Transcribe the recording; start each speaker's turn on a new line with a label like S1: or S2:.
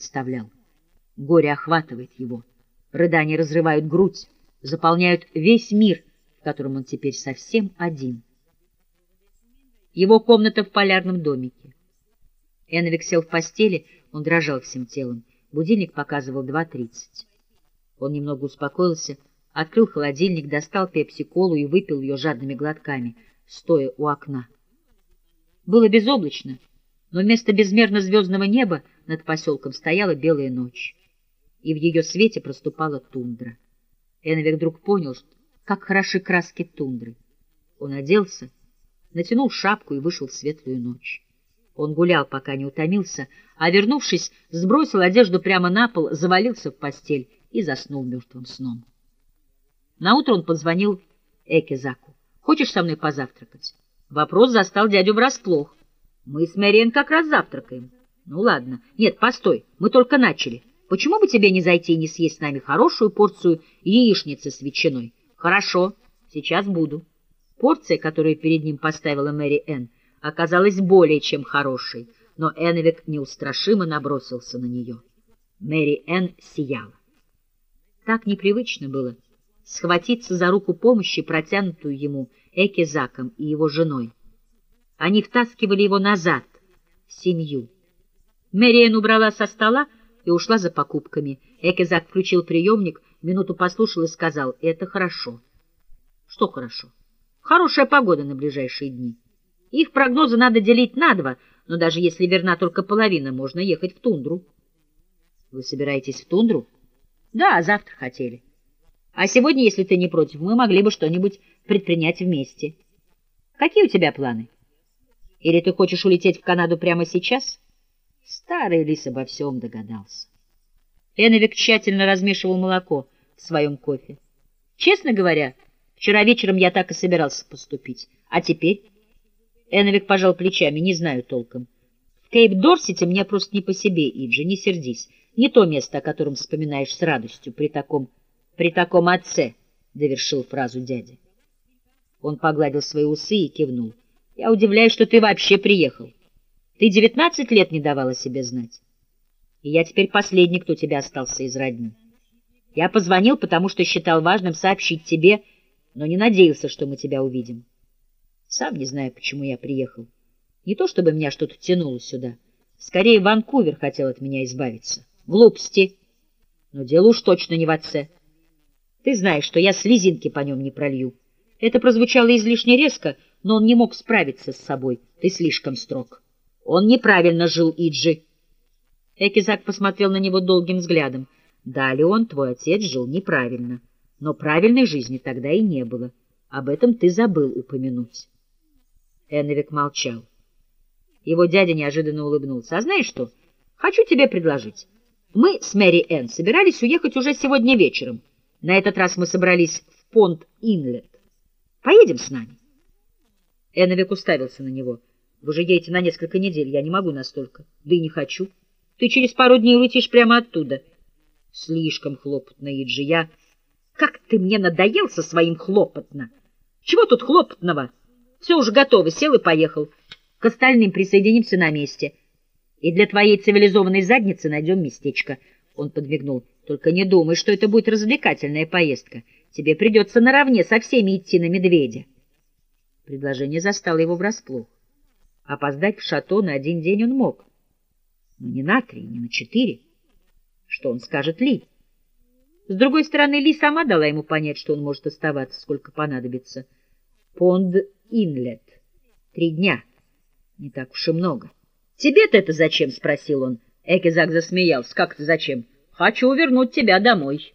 S1: представлял. Горе охватывает его, рыдания разрывают грудь, заполняют весь мир, в котором он теперь совсем один. Его комната в полярном домике. Эновик сел в постели, он дрожал всем телом. Будильник показывал 2.30. Он немного успокоился, открыл холодильник, достал пепси-колу и выпил ее жадными глотками, стоя у окна. Было безоблачно, но вместо безмерно звездного неба над поселком стояла белая ночь, и в ее свете проступала тундра. Эновик вдруг понял, как хороши краски тундры. Он оделся, натянул шапку и вышел в светлую ночь. Он гулял, пока не утомился, а, вернувшись, сбросил одежду прямо на пол, завалился в постель и заснул мертвым сном. Наутро он позвонил Экизаку. «Хочешь со мной позавтракать?» Вопрос застал дядю врасплох. «Мы с Мэриэн как раз завтракаем». «Ну ладно. Нет, постой, мы только начали. Почему бы тебе не зайти и не съесть с нами хорошую порцию яичницы с ветчиной?» «Хорошо, сейчас буду». Порция, которую перед ним поставила Мэри Энн, оказалась более чем хорошей, но Энвик неустрашимо набросился на нее. Мэри Энн сияла. Так непривычно было схватиться за руку помощи, протянутую ему Экизаком и его женой. Они втаскивали его назад, в семью. Мэри Энн убрала со стола и ушла за покупками. Экизак включил приемник, минуту послушал и сказал, «Это хорошо». «Что хорошо?» «Хорошая погода на ближайшие дни». Их прогнозы надо делить на два, но даже если верна только половина, можно ехать в тундру. Вы собираетесь в тундру? Да, завтра хотели. А сегодня, если ты не против, мы могли бы что-нибудь предпринять вместе. Какие у тебя планы? Или ты хочешь улететь в Канаду прямо сейчас? Старый лис обо всем догадался. Эновик тщательно размешивал молоко в своем кофе. Честно говоря, вчера вечером я так и собирался поступить. А теперь... Эновик пожал плечами, не знаю толком. В Кейп-Дорсете мне просто не по себе, Иджи, не сердись. Не то место, о котором вспоминаешь с радостью при таком... при таком отце, — довершил фразу дядя. Он погладил свои усы и кивнул. Я удивляюсь, что ты вообще приехал. Ты девятнадцать лет не давала себе знать. И я теперь последний, кто тебя остался из родни. Я позвонил, потому что считал важным сообщить тебе, но не надеялся, что мы тебя увидим. Сам не знаю, почему я приехал. Не то, чтобы меня что-то тянуло сюда. Скорее, Ванкувер хотел от меня избавиться. Глупости. Но дело уж точно не в отце. Ты знаешь, что я слезинки по нем не пролью. Это прозвучало излишне резко, но он не мог справиться с собой. Ты слишком строг. Он неправильно жил, Иджи. Экизак посмотрел на него долгим взглядом. Да, он, твой отец, жил неправильно. Но правильной жизни тогда и не было. Об этом ты забыл упомянуть. Эннвик молчал. Его дядя неожиданно улыбнулся. — А знаешь что? Хочу тебе предложить. Мы с Мэри Энн собирались уехать уже сегодня вечером. На этот раз мы собрались в Понт-Инлет. Поедем с нами? Эннвик уставился на него. — Вы же едете на несколько недель. Я не могу настолько. Да и не хочу. Ты через пару дней улетишь прямо оттуда. — Слишком хлопотно, Иджи. Я... Как ты мне надоел со своим хлопотно! Чего тут хлопотного? — все уже готово, сел и поехал. К остальным присоединимся на месте. И для твоей цивилизованной задницы найдем местечко. Он подмигнул. Только не думай, что это будет развлекательная поездка. Тебе придется наравне со всеми идти на медведя. Предложение застало его врасплох. Опоздать в шато на один день он мог. Но не на три, не на четыре. Что он скажет Ли? С другой стороны, Ли сама дала ему понять, что он может оставаться, сколько понадобится. Понд Инлет. Три дня. Не так уж и много. «Тебе-то это зачем?» — спросил он. Экизак засмеялся. «Как это зачем?» «Хочу вернуть тебя домой».